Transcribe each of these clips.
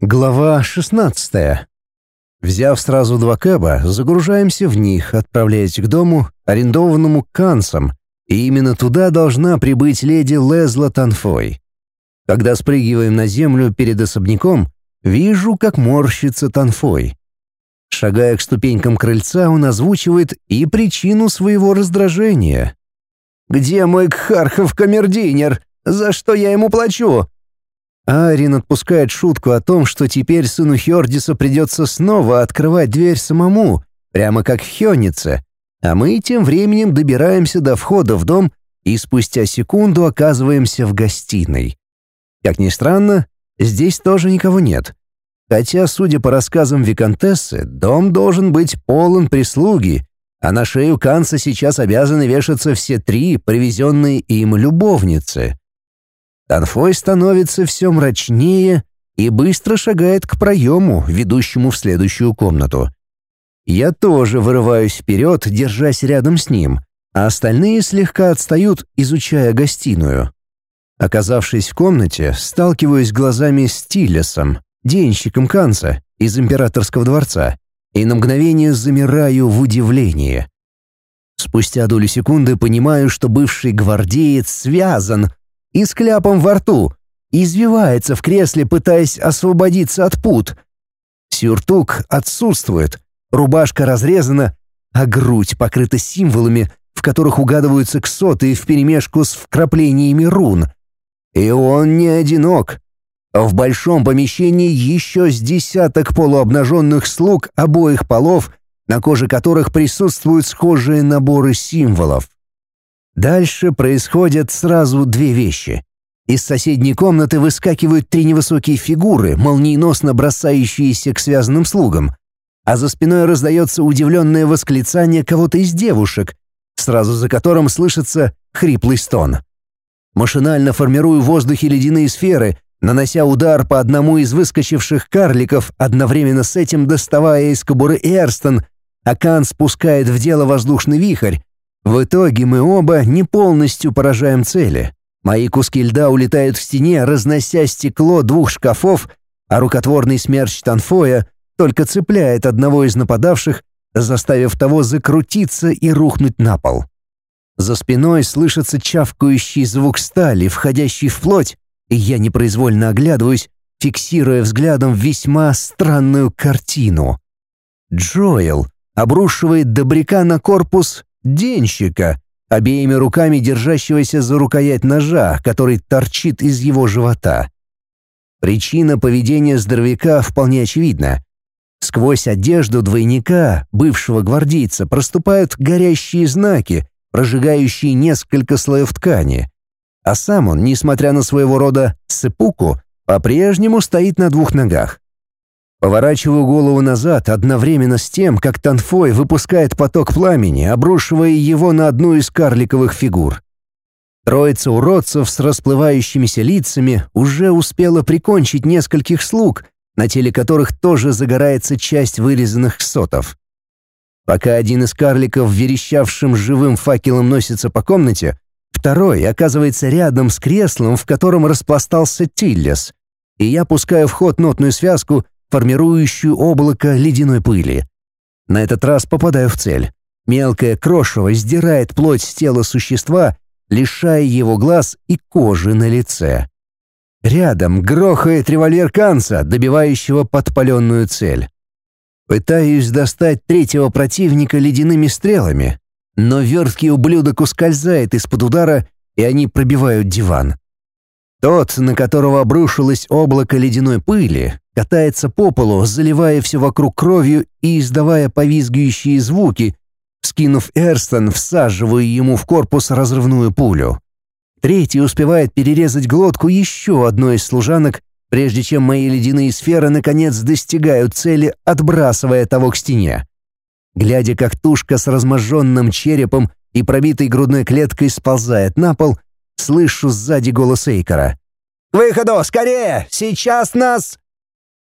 Глава 16. Взяв сразу два кэба, загружаемся в них, отправляясь к дому, арендованному Кансом, и именно туда должна прибыть леди Лезла Танфой. Когда спрыгиваем на землю перед особняком, вижу, как морщится Танфой. Шагая к ступенькам крыльца, он озвучивает и причину своего раздражения. «Где мой Кхархов камердинер? За что я ему плачу?» Арин отпускает шутку о том, что теперь сыну Хёрдиса придется снова открывать дверь самому, прямо как в Хённице, а мы тем временем добираемся до входа в дом и спустя секунду оказываемся в гостиной. Как ни странно, здесь тоже никого нет. Хотя, судя по рассказам Викантессы, дом должен быть полон прислуги, а на шею Канца сейчас обязаны вешаться все три привезенные им любовницы. Танфой становится все мрачнее и быстро шагает к проему, ведущему в следующую комнату. Я тоже вырываюсь вперед, держась рядом с ним, а остальные слегка отстают, изучая гостиную. Оказавшись в комнате, сталкиваюсь глазами с Тиллесом, денщиком Канца из императорского дворца, и на мгновение замираю в удивлении. Спустя долю секунды понимаю, что бывший гвардеец связан, и с кляпом во рту, извивается в кресле, пытаясь освободиться от пут. Сюртук отсутствует, рубашка разрезана, а грудь покрыта символами, в которых угадываются ксоты вперемешку с вкраплениями рун. И он не одинок. В большом помещении еще с десяток полуобнаженных слуг обоих полов, на коже которых присутствуют схожие наборы символов. Дальше происходят сразу две вещи. Из соседней комнаты выскакивают три невысокие фигуры, молниеносно бросающиеся к связанным слугам, а за спиной раздается удивленное восклицание кого-то из девушек, сразу за которым слышится хриплый стон. Машинально формирую в воздухе ледяные сферы, нанося удар по одному из выскочивших карликов, одновременно с этим доставая из кобуры Эрстон, а Кан спускает в дело воздушный вихрь, в итоге мы оба не полностью поражаем цели. Мои куски льда улетают в стене, разнося стекло двух шкафов, а рукотворный смерч Танфоя только цепляет одного из нападавших, заставив того закрутиться и рухнуть на пол. За спиной слышится чавкающий звук стали, входящий в плоть, и я непроизвольно оглядываюсь, фиксируя взглядом весьма странную картину. Джоэл обрушивает добряка на корпус денщика, обеими руками держащегося за рукоять ножа, который торчит из его живота. Причина поведения здоровяка вполне очевидна. Сквозь одежду двойника, бывшего гвардейца, проступают горящие знаки, прожигающие несколько слоев ткани. А сам он, несмотря на своего рода сыпуку, по-прежнему стоит на двух ногах. Поворачиваю голову назад одновременно с тем, как Танфой выпускает поток пламени, обрушивая его на одну из карликовых фигур. Троица уродцев с расплывающимися лицами уже успела прикончить нескольких слуг, на теле которых тоже загорается часть вырезанных сотов. Пока один из карликов верещавшим живым факелом носится по комнате, второй оказывается рядом с креслом, в котором распластался Тиллес, и я пускаю в ход нотную связку — формирующую облако ледяной пыли. На этот раз попадаю в цель. Мелкое крошево сдирает плоть с тела существа, лишая его глаз и кожи на лице. Рядом грохает револьвер Канца, добивающего подпаленную цель. Пытаюсь достать третьего противника ледяными стрелами, но верткий ублюдок ускользает из-под удара, и они пробивают диван. Тот, на которого обрушилось облако ледяной пыли, катается по полу, заливая все вокруг кровью и издавая повизгивающие звуки. Скинув Эрстон, всаживаю ему в корпус разрывную пулю. Третий успевает перерезать глотку еще одной из служанок, прежде чем мои ледяные сферы наконец достигают цели, отбрасывая того к стене. Глядя, как тушка с разможженным черепом и пробитой грудной клеткой сползает на пол, слышу сзади голос Эйкора. «К выходу! Скорее! Сейчас нас...»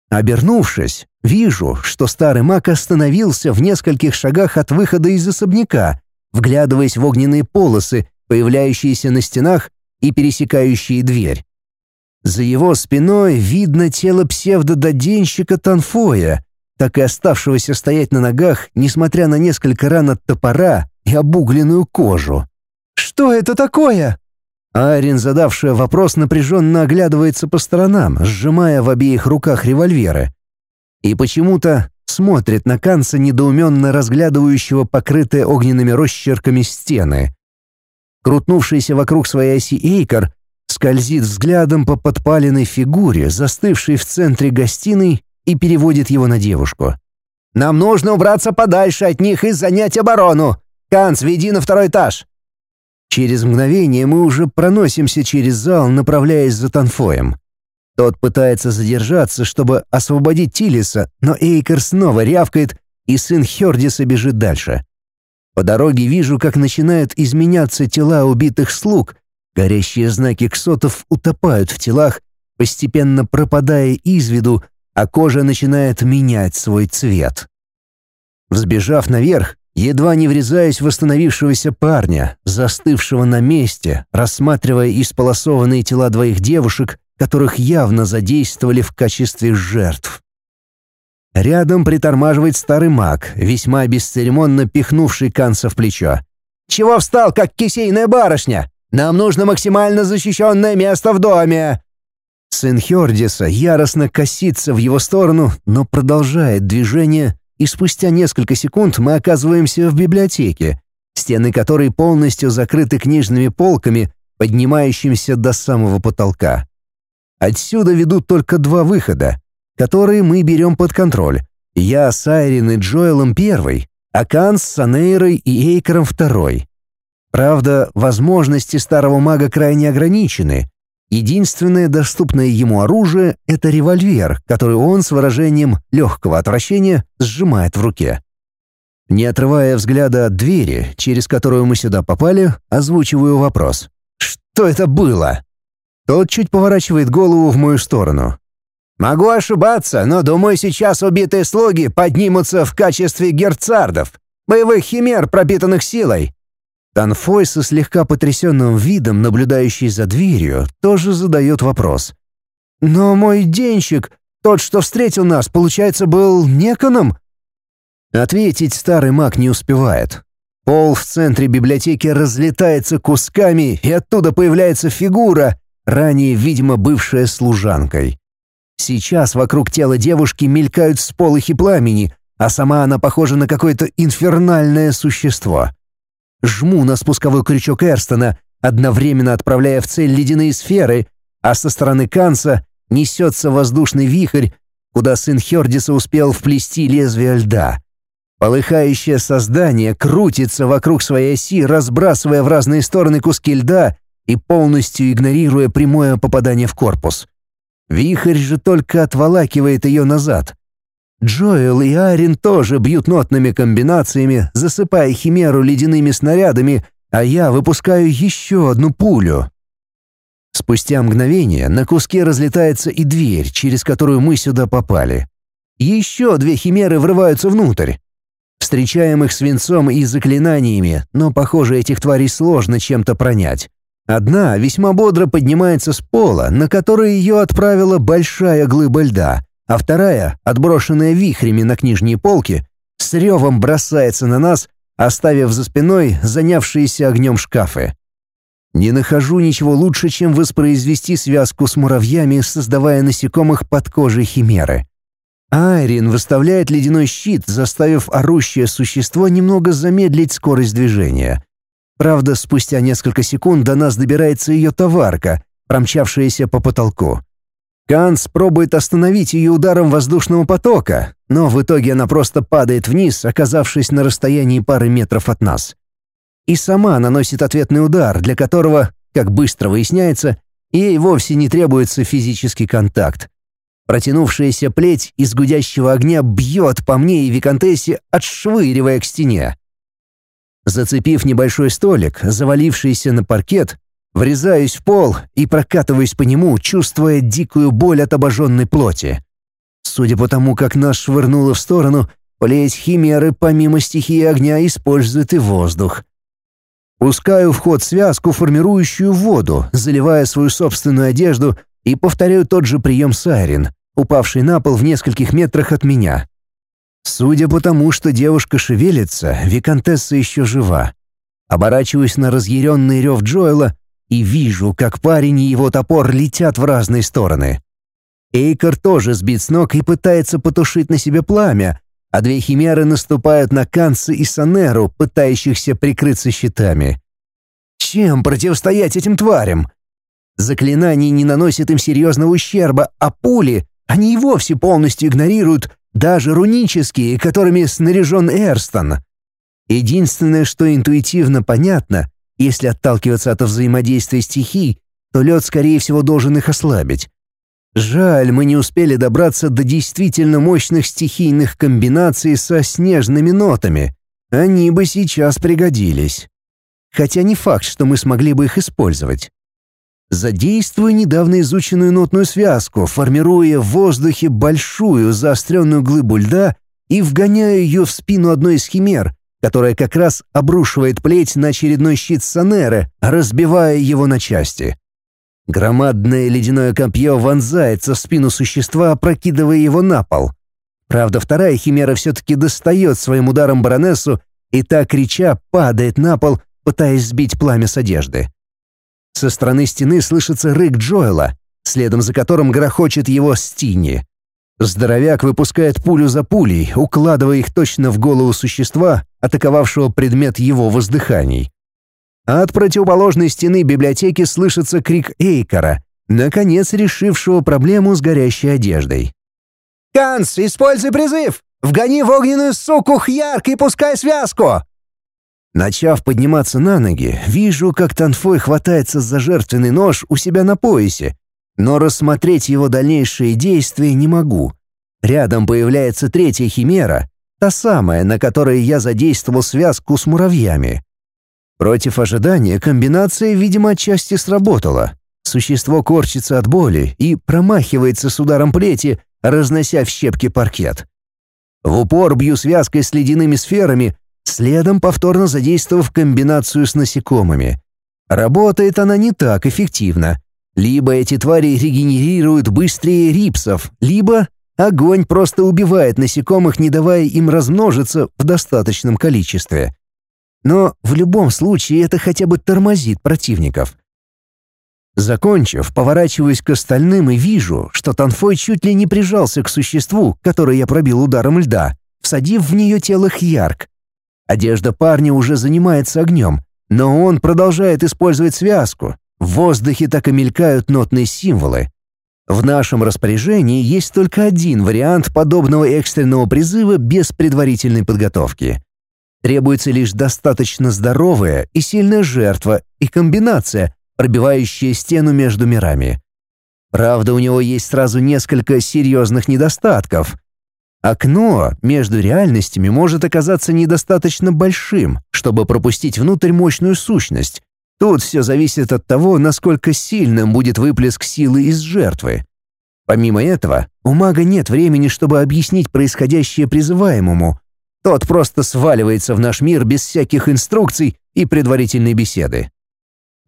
Обернувшись, вижу, что старый маг остановился в нескольких шагах от выхода из особняка, вглядываясь в огненные полосы, появляющиеся на стенах и пересекающие дверь. За его спиной видно тело псевдододенщика Танфоя, так и оставшегося стоять на ногах, несмотря на несколько ран от топора и обугленную кожу. «Что это такое?» Арин, задавшая вопрос, напряженно оглядывается по сторонам, сжимая в обеих руках револьверы. И почему-то смотрит на Канца, недоуменно разглядывающего покрытые огненными росчерками стены. Крутнувшийся вокруг своей оси Эйкор скользит взглядом по подпаленной фигуре, застывшей в центре гостиной, и переводит его на девушку. «Нам нужно убраться подальше от них и занять оборону! Канц, веди на второй этаж!» Через мгновение мы уже проносимся через зал, направляясь за Танфоем. Тот пытается задержаться, чтобы освободить Тилиса, но Эйкер снова рявкает, и сын Хердиса бежит дальше. По дороге вижу, как начинают изменяться тела убитых слуг. Горящие знаки ксотов утопают в телах, постепенно пропадая из виду, а кожа начинает менять свой цвет. Взбежав наверх, едва не врезаясь в восстановившегося парня, застывшего на месте, рассматривая исполосованные тела двоих девушек, которых явно задействовали в качестве жертв. Рядом притормаживает старый маг, весьма бесцеремонно пихнувший Канца в плечо. «Чего встал, как кисейная барышня? Нам нужно максимально защищенное место в доме!» Сын Хердиса яростно косится в его сторону, но продолжает движение, и спустя несколько секунд мы оказываемся в библиотеке, стены которой полностью закрыты книжными полками, поднимающимися до самого потолка. Отсюда ведут только два выхода которые мы берем под контроль. Я с Айрин и Джоэлом первый, а Кан с Санейрой и Эйкером второй. Правда, возможности старого мага крайне ограничены. Единственное доступное ему оружие — это револьвер, который он с выражением легкого отвращения сжимает в руке. Не отрывая взгляда от двери, через которую мы сюда попали, озвучиваю вопрос. «Что это было?» Тот чуть поворачивает голову в мою сторону. Могу ошибаться, но думаю, сейчас убитые слуги поднимутся в качестве герцардов, боевых химер, пропитанных силой. Танфой со слегка потрясенным видом, наблюдающий за дверью, тоже задает вопрос. «Но мой денщик, тот, что встретил нас, получается, был неконом?» Ответить старый маг не успевает. Пол в центре библиотеки разлетается кусками, и оттуда появляется фигура, ранее, видимо, бывшая служанкой. Сейчас вокруг тела девушки мелькают сполохи пламени, а сама она похожа на какое-то инфернальное существо. Жму на спусковой крючок Эрстона, одновременно отправляя в цель ледяные сферы, а со стороны Канца несется воздушный вихрь, куда сын Хердиса успел вплести лезвие льда. Полыхающее создание крутится вокруг своей оси, разбрасывая в разные стороны куски льда и полностью игнорируя прямое попадание в корпус. Вихрь же только отволакивает ее назад. Джоэл и Арин тоже бьют нотными комбинациями, засыпая химеру ледяными снарядами, а я выпускаю еще одну пулю. Спустя мгновение на куски разлетается и дверь, через которую мы сюда попали. Еще две химеры врываются внутрь. Встречаем их свинцом и заклинаниями, но, похоже, этих тварей сложно чем-то пронять. Одна весьма бодро поднимается с пола, на который ее отправила большая глыба льда, а вторая, отброшенная вихрями на книжные полки, с ревом бросается на нас, оставив за спиной занявшиеся огнем шкафы. Не нахожу ничего лучше, чем воспроизвести связку с муравьями, создавая насекомых под кожей химеры. Айрин выставляет ледяной щит, заставив орущее существо немного замедлить скорость движения. Правда, спустя несколько секунд до нас добирается ее товарка, промчавшаяся по потолку. Канс пробует остановить ее ударом воздушного потока, но в итоге она просто падает вниз, оказавшись на расстоянии пары метров от нас. И сама наносит ответный удар, для которого, как быстро выясняется, ей вовсе не требуется физический контакт. Протянувшаяся плеть из гудящего огня бьет по мне и Викантессе, отшвыривая к стене. Зацепив небольшой столик, завалившийся на паркет, врезаюсь в пол и прокатываюсь по нему, чувствуя дикую боль от обожженной плоти. Судя по тому, как нас швырнуло в сторону, плеть химеры помимо стихии огня использует и воздух. Пускаю в ход связку, формирующую воду, заливая свою собственную одежду, и повторяю тот же прием Сайрин, упавший на пол в нескольких метрах от меня. Судя по тому, что девушка шевелится, виконтесса еще жива. Оборачиваюсь на разъяренный рев Джоэла и вижу, как парень и его топор летят в разные стороны. Эйкер тоже сбит с ног и пытается потушить на себе пламя, а две химеры наступают на Канцы и Санеру, пытающихся прикрыться щитами. Чем противостоять этим тварям? Заклинание не наносит им серьезного ущерба, а пули они и вовсе полностью игнорируют, даже рунические, которыми снаряжен Эрстон. Единственное, что интуитивно понятно, если отталкиваться от взаимодействия стихий, то лед, скорее всего, должен их ослабить. Жаль, мы не успели добраться до действительно мощных стихийных комбинаций со снежными нотами. Они бы сейчас пригодились. Хотя не факт, что мы смогли бы их использовать. Задействую недавно изученную нотную связку, формируя в воздухе большую заостренную глыбу льда и вгоняю ее в спину одной из химер, которая как раз обрушивает плеть на очередной щит Санеры, разбивая его на части. Громадное ледяное копье вонзается в спину существа, опрокидывая его на пол. Правда, вторая химера все-таки достает своим ударом баронессу и, так крича, падает на пол, пытаясь сбить пламя с одежды. Со стороны стены слышится рык Джоэла, следом за которым грохочет его Стини. Здоровяк выпускает пулю за пулей, укладывая их точно в голову существа, атаковавшего предмет его воздыханий. А от противоположной стены библиотеки слышится крик Эйкора, наконец решившего проблему с горящей одеждой. «Канс, используй призыв! Вгони в огненную суку Хьярк и пускай связку!» Начав подниматься на ноги, вижу, как Танфой хватается за жертвенный нож у себя на поясе, но рассмотреть его дальнейшие действия не могу. Рядом появляется третья химера, та самая, на которой я задействовал связку с муравьями. Против ожидания комбинация, видимо, отчасти сработала. Существо корчится от боли и промахивается с ударом плети, разнося в щепки паркет. В упор бью связкой с ледяными сферами, следом повторно задействовав комбинацию с насекомыми. Работает она не так эффективно. Либо эти твари регенерируют быстрее рипсов, либо огонь просто убивает насекомых, не давая им размножиться в достаточном количестве. Но в любом случае это хотя бы тормозит противников. Закончив, поворачиваюсь к остальным и вижу, что Танфой чуть ли не прижался к существу, которое я пробил ударом льда, всадив в нее тело Хьярк. Одежда парня уже занимается огнем, но он продолжает использовать связку. В воздухе так и мелькают нотные символы. В нашем распоряжении есть только один вариант подобного экстренного призыва без предварительной подготовки. Требуется лишь достаточно здоровая и сильная жертва и комбинация, пробивающая стену между мирами. Правда, у него есть сразу несколько серьезных недостатков — Окно между реальностями может оказаться недостаточно большим, чтобы пропустить внутрь мощную сущность. Тут все зависит от того, насколько сильным будет выплеск силы из жертвы. Помимо этого, у мага нет времени, чтобы объяснить происходящее призываемому. Тот просто сваливается в наш мир без всяких инструкций и предварительной беседы.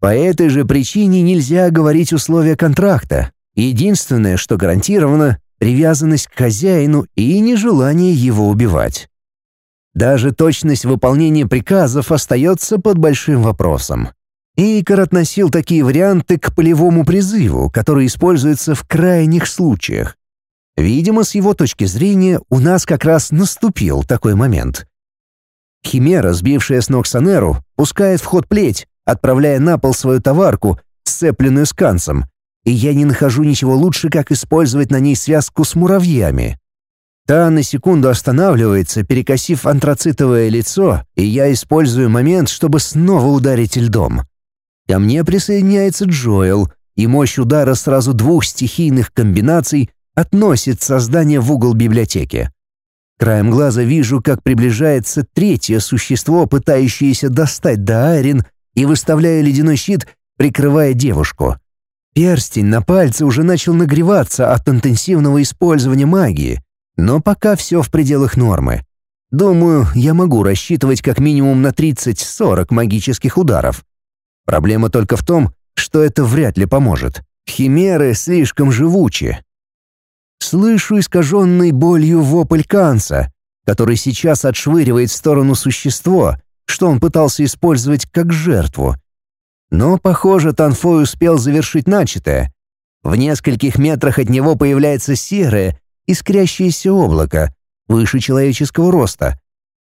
По этой же причине нельзя говорить условия контракта. Единственное, что гарантировано, привязанность к хозяину и нежелание его убивать. Даже точность выполнения приказов остается под большим вопросом. Эйкер относил такие варианты к полевому призыву, который используется в крайних случаях. Видимо, с его точки зрения, у нас как раз наступил такой момент. Химера, сбившая с ног Санеру, пускает в ход плеть, отправляя на пол свою товарку, сцепленную с канцем, и я не нахожу ничего лучше, как использовать на ней связку с муравьями. Та на секунду останавливается, перекосив антрацитовое лицо, и я использую момент, чтобы снова ударить льдом. Ко мне присоединяется Джоэл, и мощь удара сразу двух стихийных комбинаций относит создание в угол библиотеки. Краем глаза вижу, как приближается третье существо, пытающееся достать до Айрин, и выставляю ледяной щит, прикрывая девушку. Перстень на пальце уже начал нагреваться от интенсивного использования магии, но пока все в пределах нормы. Думаю, я могу рассчитывать как минимум на 30-40 магических ударов. Проблема только в том, что это вряд ли поможет. Химеры слишком живучи. Слышу искаженный болью вопль Канца, который сейчас отшвыривает в сторону существо, что он пытался использовать как жертву. Но, похоже, Танфой успел завершить начатое. В нескольких метрах от него появляется серое, искрящееся облако, выше человеческого роста.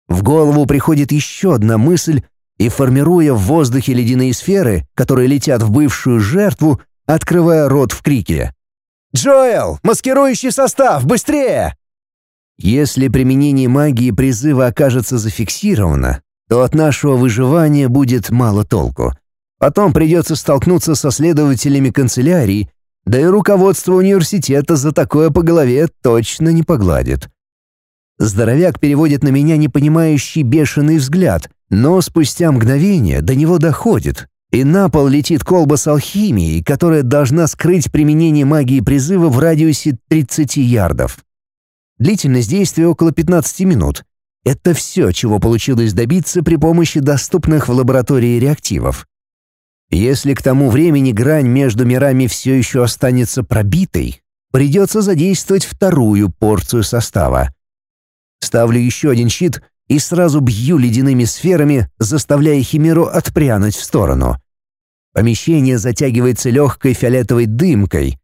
В голову приходит еще одна мысль, и, формируя в воздухе ледяные сферы, которые летят в бывшую жертву, открывая рот в крике. «Джоэл, маскирующий состав, быстрее!» Если применение магии призыва окажется зафиксировано, то от нашего выживания будет мало толку. Потом придется столкнуться со следователями канцелярии, да и руководство университета за такое по голове точно не погладит. Здоровяк переводит на меня непонимающий бешеный взгляд, но спустя мгновение до него доходит, и на пол летит колба с алхимией, которая должна скрыть применение магии призыва в радиусе 30 ярдов. Длительность действия около 15 минут. Это все, чего получилось добиться при помощи доступных в лаборатории реактивов. Если к тому времени грань между мирами все еще останется пробитой, придется задействовать вторую порцию состава. Ставлю еще один щит и сразу бью ледяными сферами, заставляя Химеру отпрянуть в сторону. Помещение затягивается легкой фиолетовой дымкой,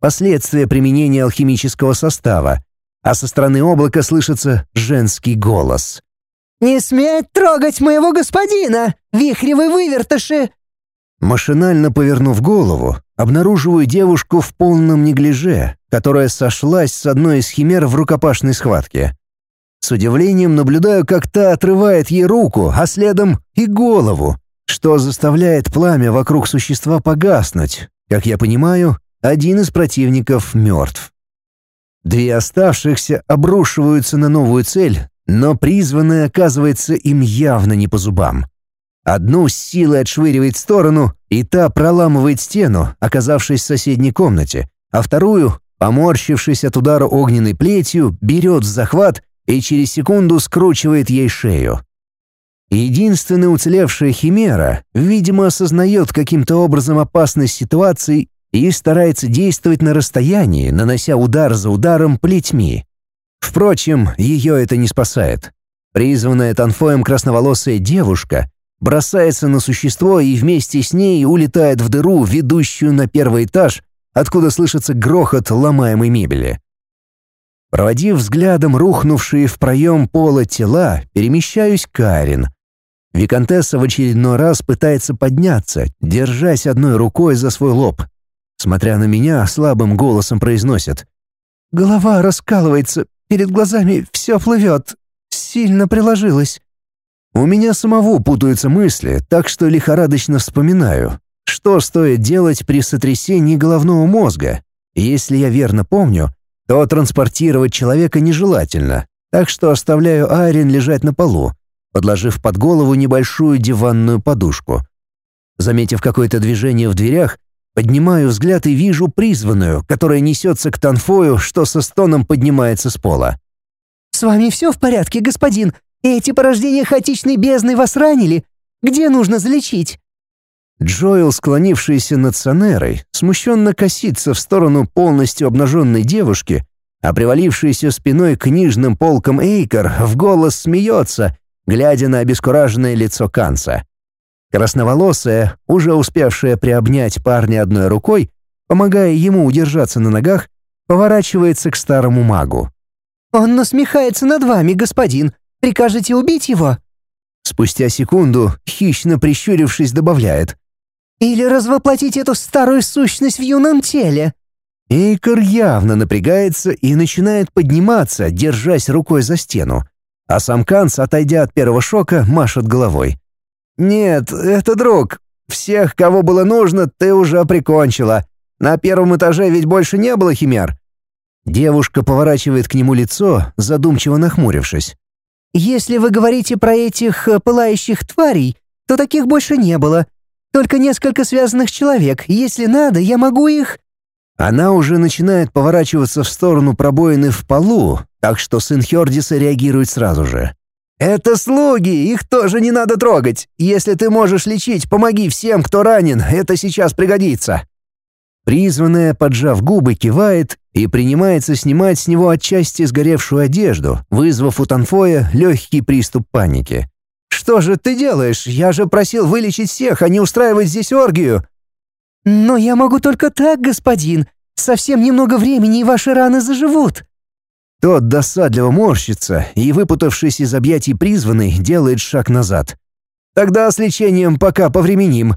последствия применения алхимического состава, а со стороны облака слышится женский голос. «Не сметь трогать моего господина, вихревые вывертыши!» Машинально повернув голову, обнаруживаю девушку в полном неглиже, которая сошлась с одной из химер в рукопашной схватке. С удивлением наблюдаю, как та отрывает ей руку, а следом и голову, что заставляет пламя вокруг существа погаснуть. Как я понимаю, один из противников мертв. Две оставшихся обрушиваются на новую цель, но призванная оказывается им явно не по зубам. Одну с силой отшвыривает в сторону, и та проламывает стену, оказавшись в соседней комнате, а вторую, поморщившись от удара огненной плетью, берет в захват и через секунду скручивает ей шею. Единственная уцелевшая химера, видимо, осознает каким-то образом опасность ситуации и старается действовать на расстоянии, нанося удар за ударом плетьми. Впрочем, ее это не спасает. Призванная Танфоем красноволосая девушка бросается на существо и вместе с ней улетает в дыру, ведущую на первый этаж, откуда слышится грохот ломаемой мебели. Проводив взглядом рухнувшие в проем пола тела, перемещаюсь к Карин. Викантесса в очередной раз пытается подняться, держась одной рукой за свой лоб. Смотря на меня, слабым голосом произносит. «Голова раскалывается, перед глазами все плывет. Сильно приложилась». У меня самого путаются мысли, так что лихорадочно вспоминаю, что стоит делать при сотрясении головного мозга. Если я верно помню, то транспортировать человека нежелательно, так что оставляю Айрин лежать на полу, подложив под голову небольшую диванную подушку. Заметив какое-то движение в дверях, поднимаю взгляд и вижу призванную, которая несется к Танфою, что со стоном поднимается с пола. «С вами все в порядке, господин? Эти порождения хаотичной бездны вас ранили? Где нужно залечить?» Джоэл, склонившийся над Санерой, смущенно косится в сторону полностью обнаженной девушки, а привалившийся спиной к книжным полкам Эйкер в голос смеется, глядя на обескураженное лицо Канца. Красноволосая, уже успевшая приобнять парня одной рукой, помогая ему удержаться на ногах, поворачивается к старому магу. «Он насмехается над вами, господин. Прикажете убить его?» Спустя секунду, хищно прищурившись, добавляет. Или развоплотить эту старую сущность в юном теле?» Эйкер явно напрягается и начинает подниматься, держась рукой за стену. А сам Канц, отойдя от первого шока, машет головой. «Нет, это друг. Всех, кого было нужно, ты уже прикончила. На первом этаже ведь больше не было химер». Девушка поворачивает к нему лицо, задумчиво нахмурившись. «Если вы говорите про этих э, пылающих тварей, то таких больше не было. Только несколько связанных человек. Если надо, я могу их...» Она уже начинает поворачиваться в сторону пробоины в полу, так что сын Хердиса реагирует сразу же. «Это слуги, их тоже не надо трогать. Если ты можешь лечить, помоги всем, кто ранен, это сейчас пригодится». Призванная, поджав губы, кивает и принимается снимать с него отчасти сгоревшую одежду, вызвав у Танфоя легкий приступ паники. «Что же ты делаешь? Я же просил вылечить всех, а не устраивать здесь оргию!» «Но я могу только так, господин. Совсем немного времени, и ваши раны заживут». Тот досадливо морщится и, выпутавшись из объятий призванный, делает шаг назад. «Тогда с лечением пока повременим».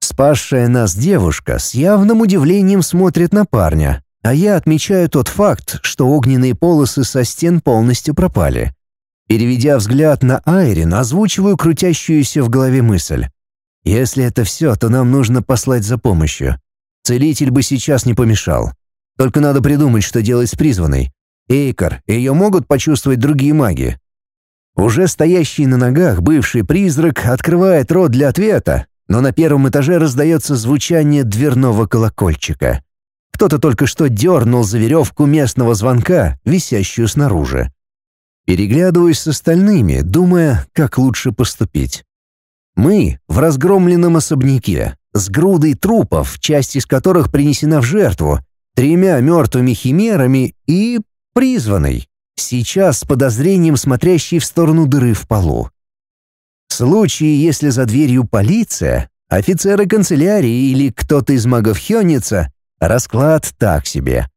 Спасшая нас девушка с явным удивлением смотрит на парня, а я отмечаю тот факт, что огненные полосы со стен полностью пропали. Переведя взгляд на Айрин, озвучиваю крутящуюся в голове мысль. Если это все, то нам нужно послать за помощью. Целитель бы сейчас не помешал. Только надо придумать, что делать с призванной. Эйкар, ее могут почувствовать другие маги. Уже стоящий на ногах бывший призрак открывает рот для ответа, но на первом этаже раздается звучание дверного колокольчика. Кто-то только что дернул за веревку местного звонка, висящую снаружи. Переглядываюсь с остальными, думая, как лучше поступить. Мы в разгромленном особняке, с грудой трупов, часть из которых принесена в жертву, тремя мертвыми химерами и призванной, сейчас с подозрением смотрящей в сторону дыры в полу. В случае, если за дверью полиция, офицеры канцелярии или кто-то из магов Хённица, расклад так себе.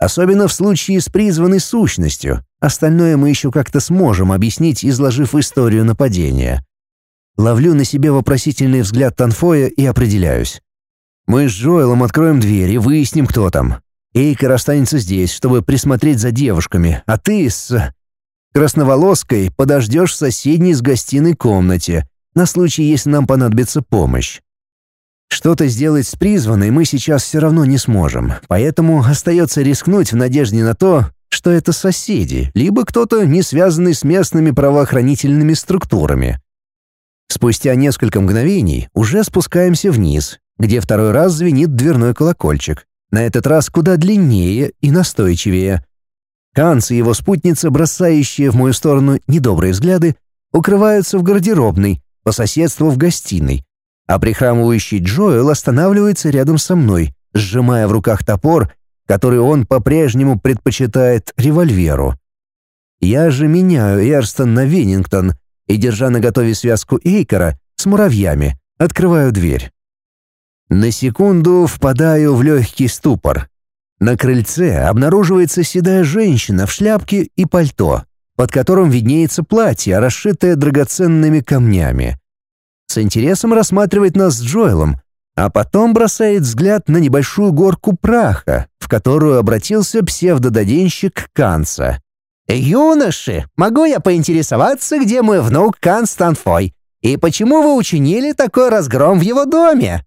Особенно в случае с призванной сущностью. Остальное мы еще как-то сможем объяснить, изложив историю нападения. Ловлю на себе вопросительный взгляд Танфоя и определяюсь. Мы с Джоэлом откроем дверь и выясним, кто там. Эйкер останется здесь, чтобы присмотреть за девушками, а ты с... Красноволоской подождешь в соседней с гостиной комнате, на случай, если нам понадобится помощь. Что-то сделать с призванной мы сейчас все равно не сможем, поэтому остается рискнуть в надежде на то, что это соседи, либо кто-то, не связанный с местными правоохранительными структурами. Спустя несколько мгновений уже спускаемся вниз, где второй раз звенит дверной колокольчик, на этот раз куда длиннее и настойчивее. Канц и его спутница, бросающие в мою сторону недобрые взгляды, укрываются в гардеробной, по соседству в гостиной, а прихрамывающий Джоэл останавливается рядом со мной, сжимая в руках топор, который он по-прежнему предпочитает револьверу. Я же меняю Эрстон на Веннингтон и, держа наготове связку Эйкера с муравьями, открываю дверь. На секунду впадаю в легкий ступор. На крыльце обнаруживается седая женщина в шляпке и пальто, под которым виднеется платье, расшитое драгоценными камнями. С интересом рассматривает нас с Джоэлом, а потом бросает взгляд на небольшую горку праха, в которую обратился псевдододенщик Канца. «Юноши, могу я поинтересоваться, где мой внук Кан Станфой? И почему вы учинили такой разгром в его доме?»